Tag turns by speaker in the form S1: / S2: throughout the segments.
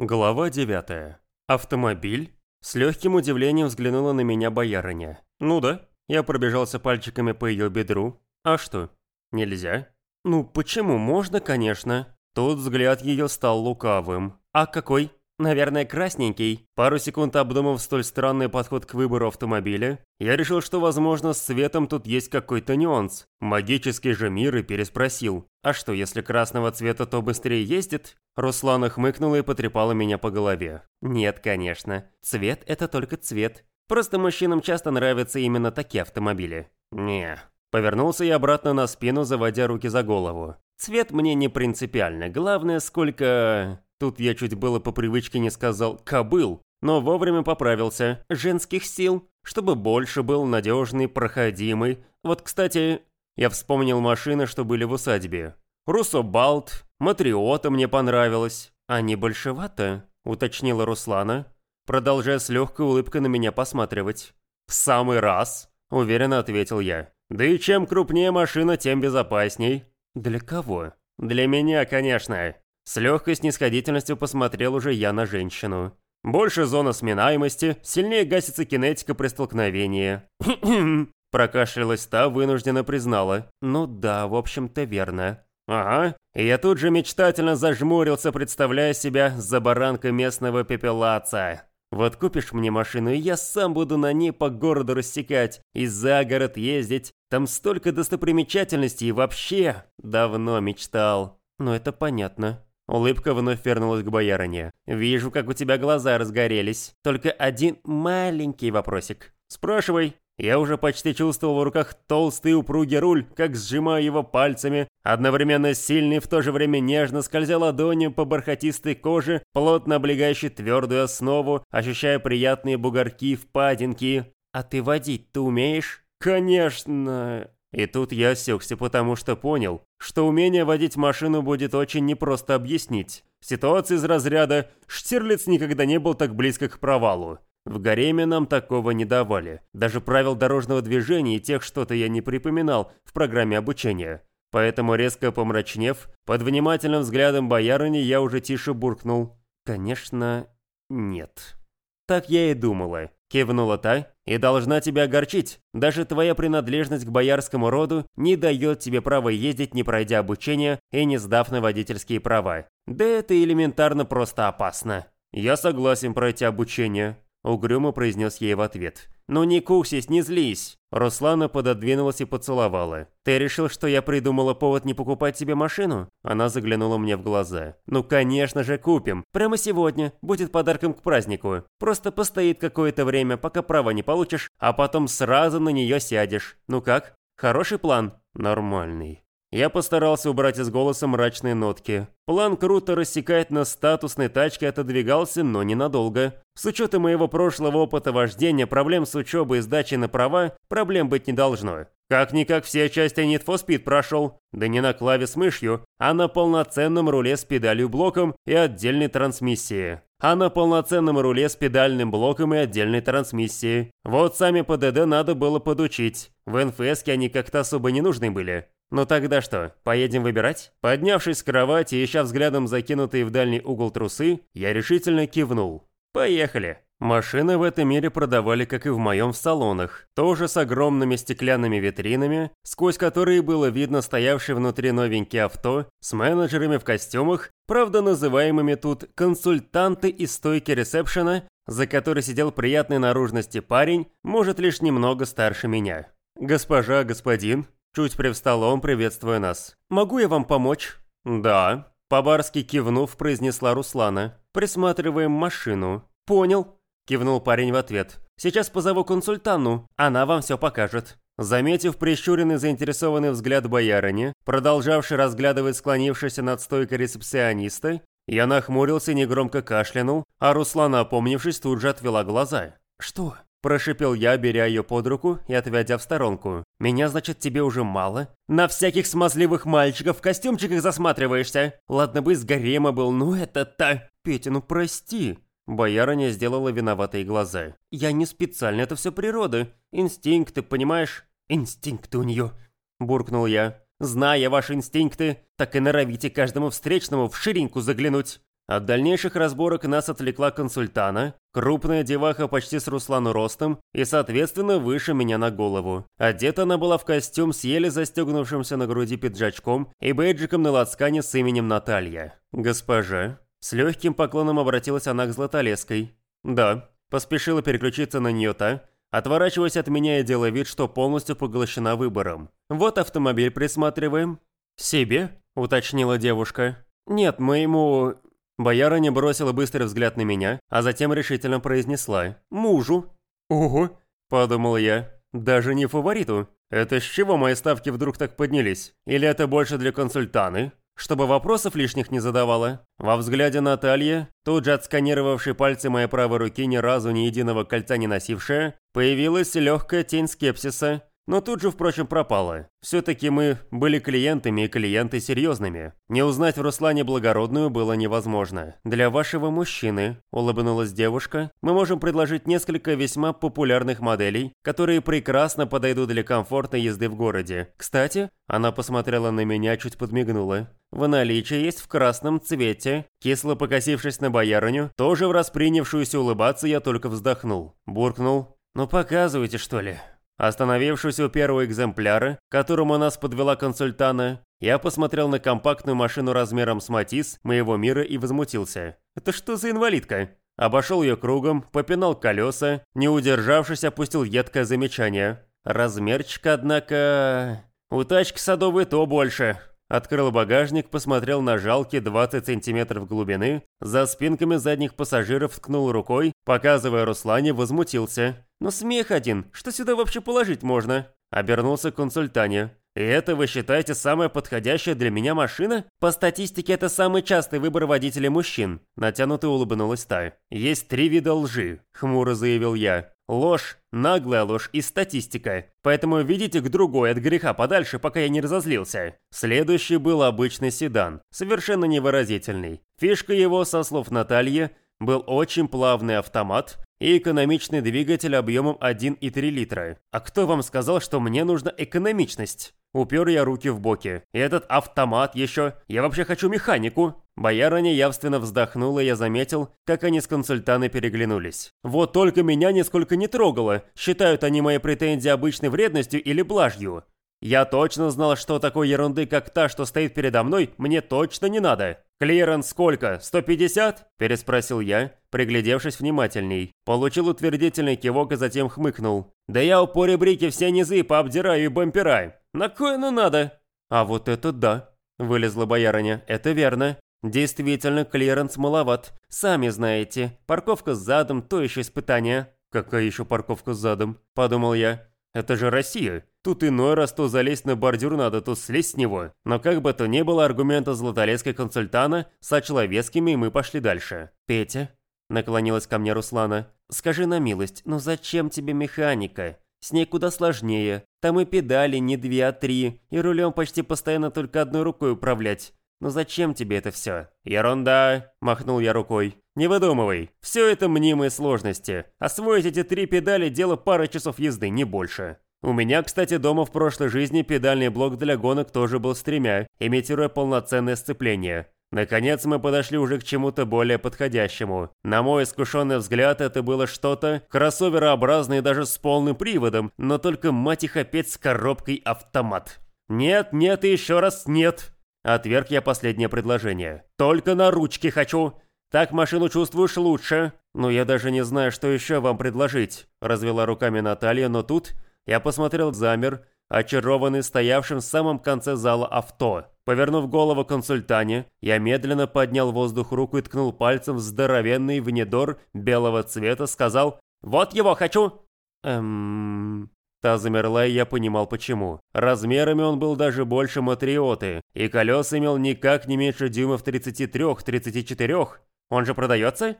S1: Глава 9. Автомобиль? С легким удивлением взглянула на меня боярыня. Ну да, я пробежался пальчиками по ее бедру. А что, нельзя? Ну почему, можно, конечно. Тут взгляд ее стал лукавым. А какой? Наверное, красненький. Пару секунд обдумав столь странный подход к выбору автомобиля, я решил, что, возможно, с цветом тут есть какой-то нюанс. Магический же мир и переспросил. А что, если красного цвета, то быстрее ездит? Руслана хмыкнула и потрепала меня по голове. Нет, конечно. Цвет – это только цвет. Просто мужчинам часто нравятся именно такие автомобили. Не. Повернулся я обратно на спину, заводя руки за голову. Цвет мне не принципиально. Главное, сколько... Тут я чуть было по привычке не сказал «кобыл», но вовремя поправился. Женских сил, чтобы больше был надежный, проходимый. Вот, кстати, я вспомнил машины, что были в усадьбе. Руссобалт, Матриота мне понравилось. А не большевато, уточнила Руслана, продолжая с легкой улыбкой на меня посматривать. «В самый раз», — уверенно ответил я. «Да и чем крупнее машина, тем безопасней». «Для кого?» «Для меня, конечно. С легкой снисходительностью посмотрел уже я на женщину. Больше зона сминаемости, сильнее гасится кинетика при столкновении. Прокашлялась та, вынужденно признала. Ну да, в общем-то верно. Ага, я тут же мечтательно зажмурился, представляя себя за баранкой местного пепелаца. Вот купишь мне машину, и я сам буду на ней по городу рассекать, и за город ездить. Там столько достопримечательностей и вообще давно мечтал. Но это понятно. Улыбка вновь вернулась к боярине. «Вижу, как у тебя глаза разгорелись. Только один маленький вопросик. Спрашивай». Я уже почти чувствовал в руках толстый упругий руль, как сжимаю его пальцами, одновременно сильный, в то же время нежно скользя ладонью по бархатистой коже, плотно облегающей твердую основу, ощущая приятные бугорки, впадинки. «А ты водить-то умеешь?» «Конечно!» И тут я осекся, потому что понял, что умение водить машину будет очень непросто объяснить. Ситуация из разряда «Штирлиц никогда не был так близко к провалу». В гареме нам такого не давали. Даже правил дорожного движения и тех что-то я не припоминал в программе обучения. Поэтому, резко помрачнев, под внимательным взглядом боярыни я уже тише буркнул. «Конечно, нет». Так я и думала. Кивнула та и должна тебя огорчить. Даже твоя принадлежность к боярскому роду не дает тебе права ездить, не пройдя обучение и не сдав на водительские права. Да это элементарно просто опасно. Я согласен пройти обучение, угрюмо произнес ей в ответ. «Ну не куксись, не злись!» Руслана пододвинулась и поцеловала. «Ты решил, что я придумала повод не покупать тебе машину?» Она заглянула мне в глаза. «Ну конечно же купим! Прямо сегодня! Будет подарком к празднику! Просто постоит какое-то время, пока права не получишь, а потом сразу на нее сядешь. Ну как? Хороший план?» «Нормальный». Я постарался убрать из голоса мрачные нотки. План круто рассекать на статусной тачке отодвигался, но ненадолго. С учетом моего прошлого опыта вождения, проблем с учебой и сдачей на права, проблем быть не должно. Как-никак все части Need for Speed прошел. Да не на клаве с мышью, а на полноценном руле с педалью-блоком и отдельной трансмиссией. А на полноценном руле с педальным блоком и отдельной трансмиссией. Вот сами ПДД надо было подучить. В НФСке они как-то особо не нужны были. «Ну тогда что, поедем выбирать?» Поднявшись с кровати ища взглядом закинутые в дальний угол трусы, я решительно кивнул. «Поехали!» Машины в этом мире продавали, как и в моем, в салонах, тоже с огромными стеклянными витринами, сквозь которые было видно стоявшие внутри новенькие авто, с менеджерами в костюмах, правда называемыми тут консультанты из стойки ресепшена, за которой сидел приятной наружности парень, может лишь немного старше меня. «Госпожа, господин», Чуть привстал он, приветствуя нас. «Могу я вам помочь?» «Да». По-барски кивнув, произнесла Руслана. «Присматриваем машину». «Понял», – кивнул парень в ответ. «Сейчас позову консультанну, она вам все покажет». Заметив прищуренный заинтересованный взгляд боярыни, продолжавший разглядывать склонившийся над стойкой ресепсиониста, я нахмурился и негромко кашлянул, а Руслана, опомнившись, тут же отвела глаза. «Что?» Прошипел я, беря ее под руку и отведя в сторонку. «Меня, значит, тебе уже мало? На всяких смазливых мальчиков в костюмчиках засматриваешься? Ладно бы из гарема был, ну это-то...» «Петя, ну прости!» Боярыня сделала виноватые глаза. «Я не специально, это все природа. Инстинкты, понимаешь?» «Инстинкты у нее!» Буркнул я. «Зная ваши инстинкты, так и норовите каждому встречному в ширинку заглянуть. От дальнейших разборок нас отвлекла консультана, крупная деваха почти с Руслану ростом и, соответственно, выше меня на голову. Одета она была в костюм с еле застегнувшимся на груди пиджачком и бейджиком на лацкане с именем Наталья. «Госпожа». С легким поклоном обратилась она к Златолеской. «Да». Поспешила переключиться на нее та, отворачиваясь от меня и делая вид, что полностью поглощена выбором. «Вот автомобиль присматриваем». «Себе?» – уточнила девушка. «Нет, моему... Боярыня бросила быстрый взгляд на меня, а затем решительно произнесла «Мужу». «Ого», – подумал я, – «даже не фавориту. Это с чего мои ставки вдруг так поднялись? Или это больше для консультаны?» Чтобы вопросов лишних не задавала. Во взгляде Натальи, тут же отсканировавшей пальцы моей правой руки ни разу ни единого кольца не носившая, появилась легкая тень скепсиса, но тут же, впрочем, пропала. Все-таки мы были клиентами и клиенты серьезными. Не узнать в Руслане благородную было невозможно. «Для вашего мужчины», – улыбнулась девушка, – «мы можем предложить несколько весьма популярных моделей, которые прекрасно подойдут для комфортной езды в городе. Кстати, она посмотрела на меня, чуть подмигнула. В наличии есть в красном цвете. Кисло покосившись на боярыню, тоже в распринявшуюся улыбаться я только вздохнул. Буркнул. «Ну показывайте, что ли». Остановившись у первого экземпляра, которому нас подвела консультана, я посмотрел на компактную машину размером с Матис моего мира и возмутился. Это что за инвалидка? Обошел ее кругом, попинал колеса, не удержавшись, опустил едкое замечание. Размерчик, однако... У тачки садовой то больше. Открыл багажник, посмотрел на жалкие 20 сантиметров глубины, за спинками задних пассажиров ткнул рукой, показывая Руслане, возмутился. «Ну смех один, что сюда вообще положить можно?» Обернулся к консультане. «И это вы считаете самая подходящая для меня машина? По статистике это самый частый выбор водителей мужчин», натянуто улыбнулась та. «Есть три вида лжи», хмуро заявил я. Ложь, наглая ложь и статистика. Поэтому видите к другой от греха подальше, пока я не разозлился. Следующий был обычный седан, совершенно невыразительный. Фишка его, со слов Натальи, был очень плавный автомат и экономичный двигатель объемом 1,3 литра. А кто вам сказал, что мне нужна экономичность? Упер я руки в боки. И этот автомат еще... Я вообще хочу механику. Боярыня явственно вздохнула, и я заметил, как они с консультаной переглянулись. Вот только меня нисколько не трогало, считают они мои претензии обычной вредностью или блажью. Я точно знал, что такой ерунды, как та, что стоит передо мной, мне точно не надо. «Клиренс сколько? 150?» – переспросил я, приглядевшись внимательней. Получил утвердительный кивок и затем хмыкнул. «Да я у брики все низы пообдираю и бампера. На кое оно надо?» «А вот это да!» – вылезла боярыня. «Это верно. Действительно, клиренс маловат. Сами знаете, парковка с задом – то еще испытание». «Какая еще парковка с задом?» – подумал я. Это же Россия. Тут иной раз то залезть на бордюр надо, то слезть с него. Но как бы то ни было, аргумента златолецкой консультана сочла вескими, и мы пошли дальше. «Петя», — наклонилась ко мне Руслана, — «скажи на милость, ну зачем тебе механика? С ней куда сложнее. Там и педали не две, а три, и рулем почти постоянно только одной рукой управлять. Ну зачем тебе это все? Ерунда, махнул я рукой. Не выдумывай. Все это мнимые сложности. Освоить эти три педали – дело пары часов езды, не больше. У меня, кстати, дома в прошлой жизни педальный блок для гонок тоже был с тремя, имитируя полноценное сцепление. Наконец мы подошли уже к чему-то более подходящему. На мой искушенный взгляд, это было что-то кроссоверообразное даже с полным приводом, но только мать их опять с коробкой автомат. Нет, нет и еще раз нет. Отверг я последнее предложение. «Только на ручки хочу. Так машину чувствуешь лучше. Ну, я даже не знаю, что еще вам предложить», – развела руками Наталья, но тут я посмотрел замер, очарованный стоявшим в самом конце зала авто. Повернув голову консультане, я медленно поднял воздух руку и ткнул пальцем в здоровенный внедор белого цвета, сказал «Вот его хочу!» Эм... Та замерла, и я понимал почему. Размерами он был даже больше матриоты, и колес имел никак не меньше дюймов 33-34. Он же продается?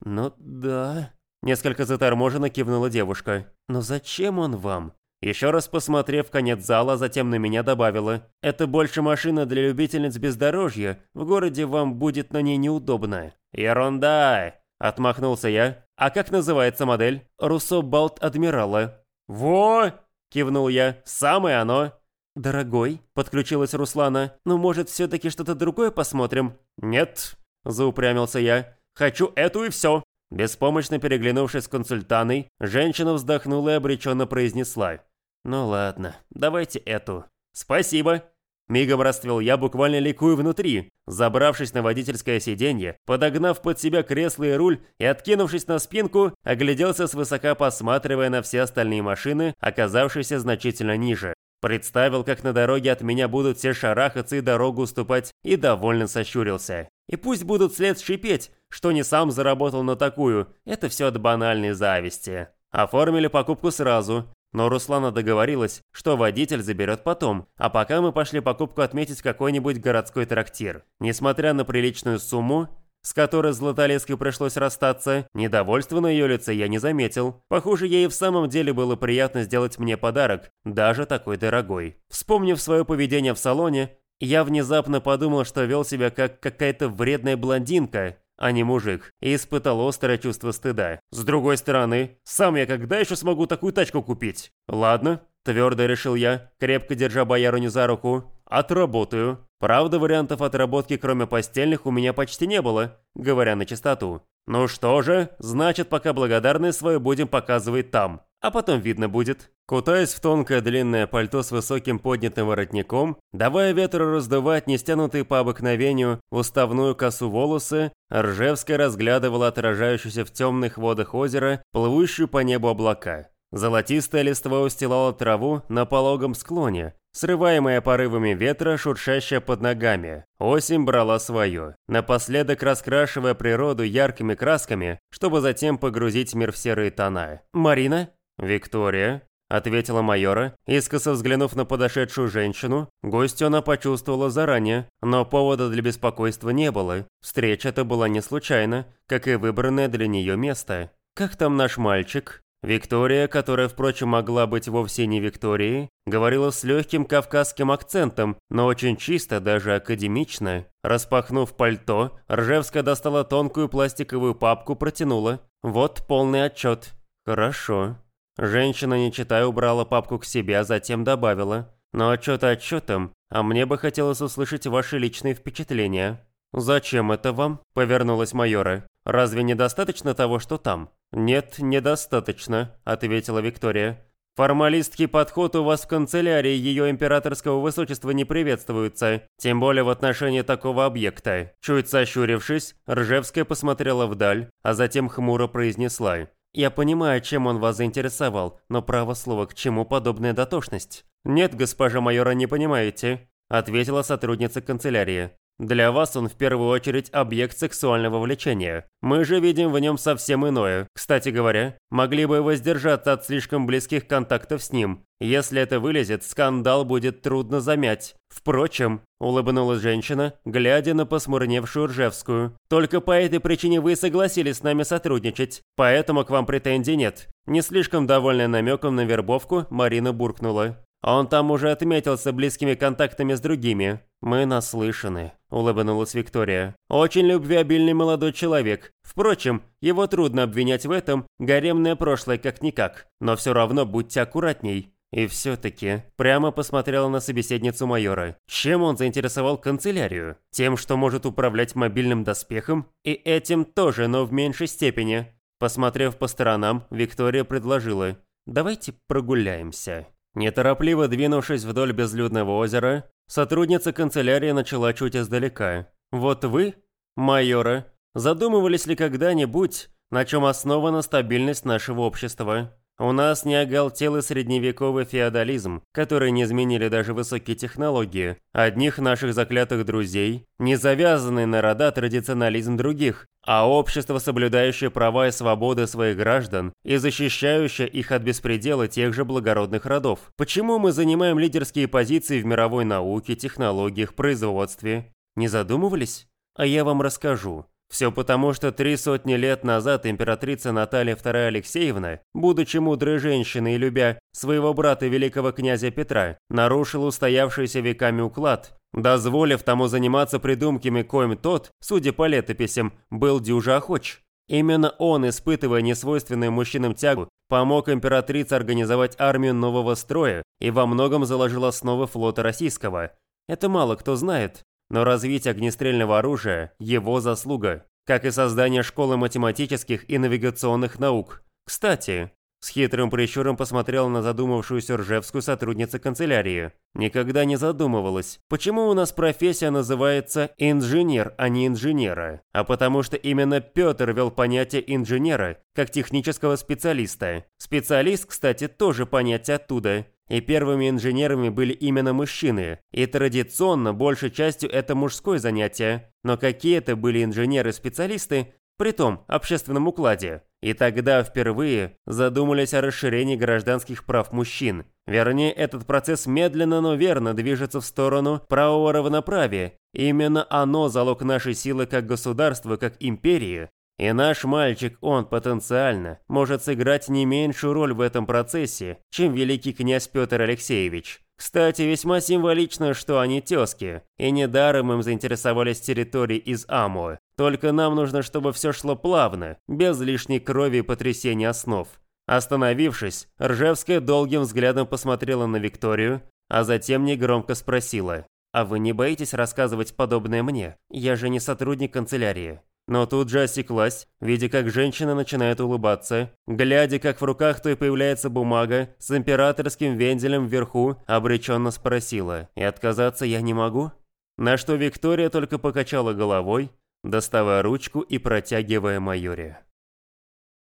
S1: Ну да. Несколько заторможенно кивнула девушка. Но зачем он вам? Еще раз посмотрев конец зала, затем на меня добавила. Это больше машина для любительниц бездорожья. В городе вам будет на ней неудобно. Ерунда! Отмахнулся я. А как называется модель? Руссо Балт Адмирала. «Во!» – кивнул я. «Самое оно!» «Дорогой», – подключилась Руслана, – «ну, может, все-таки что-то другое посмотрим?» «Нет», заупрямился я. «Хочу эту и все!» Беспомощно переглянувшись с консультаной, женщина вздохнула и обреченно произнесла. «Ну ладно, давайте эту». «Спасибо!» Мигом расцвел я, буквально ликую внутри, забравшись на водительское сиденье, подогнав под себя кресло и руль и откинувшись на спинку, огляделся свысока, посматривая на все остальные машины, оказавшиеся значительно ниже. Представил, как на дороге от меня будут все шарахаться и дорогу уступать, и довольно сощурился. И пусть будут след шипеть, что не сам заработал на такую, это все от банальной зависти. Оформили покупку сразу, но Руслана договорилась, что водитель заберет потом, а пока мы пошли покупку отметить какой-нибудь городской трактир. Несмотря на приличную сумму, с которой Златолеской пришлось расстаться, недовольства на ее лице я не заметил. Похоже, ей в самом деле было приятно сделать мне подарок, даже такой дорогой. Вспомнив свое поведение в салоне, я внезапно подумал, что вел себя как какая-то вредная блондинка, а не мужик, и испытал острое чувство стыда. С другой стороны, сам я когда еще смогу такую тачку купить? Ладно, твердо решил я, крепко держа боярыню за руку. Отработаю. Правда, вариантов отработки, кроме постельных, у меня почти не было, говоря на чистоту. Ну что же, значит, пока благодарность свою будем показывать там а потом видно будет. Кутаясь в тонкое длинное пальто с высоким поднятым воротником, давая ветру раздувать нестянутые по обыкновению уставную косу волосы, Ржевская разглядывала отражающуюся в темных водах озера, плывущую по небу облака. Золотистая листва устилала траву на пологом склоне, срываемая порывами ветра, шуршащая под ногами. Осень брала свое, напоследок раскрашивая природу яркими красками, чтобы затем погрузить мир в серые тона. «Марина?» «Виктория», — ответила майора, искоса взглянув на подошедшую женщину. Гостью она почувствовала заранее, но повода для беспокойства не было. Встреча-то была не случайна, как и выбранное для нее место. «Как там наш мальчик?» Виктория, которая, впрочем, могла быть вовсе не Викторией, говорила с легким кавказским акцентом, но очень чисто, даже академично. Распахнув пальто, Ржевская достала тонкую пластиковую папку, протянула. «Вот полный отчет». «Хорошо». Женщина, не читая, убрала папку к себе, а затем добавила. «Но отчет отчетом, а мне бы хотелось услышать ваши личные впечатления». «Зачем это вам?» – повернулась майора. «Разве недостаточно того, что там?» «Нет, недостаточно», – ответила Виктория. «Формалистский подход у вас в канцелярии ее императорского высочества не приветствуется, тем более в отношении такого объекта». Чуть сощурившись, Ржевская посмотрела вдаль, а затем хмуро произнесла. Я понимаю, чем он вас заинтересовал, но право слово, к чему подобная дотошность? Нет, госпожа майора, не понимаете, ответила сотрудница канцелярии. Для вас он в первую очередь объект сексуального влечения. Мы же видим в нем совсем иное. Кстати говоря, могли бы воздержаться от слишком близких контактов с ним. Если это вылезет, скандал будет трудно замять. Впрочем, улыбнулась женщина, глядя на посмурневшую Ржевскую. Только по этой причине вы согласились с нами сотрудничать. Поэтому к вам претензий нет. Не слишком довольная намеком на вербовку, Марина буркнула. Он там уже отметился близкими контактами с другими. Мы наслышаны», – улыбнулась Виктория. «Очень любвеобильный молодой человек. Впрочем, его трудно обвинять в этом, гаремное прошлое как-никак. Но все равно будьте аккуратней». И все-таки прямо посмотрела на собеседницу майора. Чем он заинтересовал канцелярию? Тем, что может управлять мобильным доспехом? И этим тоже, но в меньшей степени. Посмотрев по сторонам, Виктория предложила. «Давайте прогуляемся». Неторопливо двинувшись вдоль безлюдного озера, сотрудница канцелярии начала чуть издалека. «Вот вы, майора, задумывались ли когда-нибудь, на чем основана стабильность нашего общества?» У нас не оголтелый средневековый феодализм, который не изменили даже высокие технологии. Одних наших заклятых друзей, не завязанный на рода традиционализм других, а общество, соблюдающее права и свободы своих граждан и защищающее их от беспредела тех же благородных родов. Почему мы занимаем лидерские позиции в мировой науке, технологиях, производстве? Не задумывались? А я вам расскажу. Все потому, что три сотни лет назад императрица Наталья II Алексеевна, будучи мудрой женщиной и любя своего брата великого князя Петра, нарушила устоявшийся веками уклад, дозволив тому заниматься придумками, коим тот, судя по летописям, был дюже охоч. Именно он, испытывая несвойственную мужчинам тягу, помог императрице организовать армию нового строя и во многом заложил основы флота российского. Это мало кто знает, но развитие огнестрельного оружия – его заслуга, как и создание школы математических и навигационных наук. Кстати, с хитрым прищуром посмотрела на задумавшуюся Ржевскую сотрудницу канцелярии. Никогда не задумывалась, почему у нас профессия называется инженер, а не инженера. А потому что именно Петр вел понятие инженера как технического специалиста. Специалист, кстати, тоже понятие оттуда. И первыми инженерами были именно мужчины, и традиционно большей частью это мужское занятие. Но какие это были инженеры-специалисты, при том общественном укладе. И тогда впервые задумались о расширении гражданских прав мужчин. Вернее, этот процесс медленно, но верно движется в сторону правого равноправия. Именно оно залог нашей силы как государства, как империи. И наш мальчик, он потенциально может сыграть не меньшую роль в этом процессе, чем великий князь Петр Алексеевич. Кстати, весьма символично, что они тезки, и недаром им заинтересовались территории из Амуа. Только нам нужно, чтобы все шло плавно, без лишней крови и потрясения основ. Остановившись, Ржевская долгим взглядом посмотрела на Викторию, а затем негромко спросила, «А вы не боитесь рассказывать подобное мне? Я же не сотрудник канцелярии». Но тут же осеклась, видя, как женщина начинает улыбаться, глядя, как в руках той появляется бумага с императорским вензелем вверху, обреченно спросила, «И отказаться я не могу?» На что Виктория только покачала головой, доставая ручку и протягивая майоре.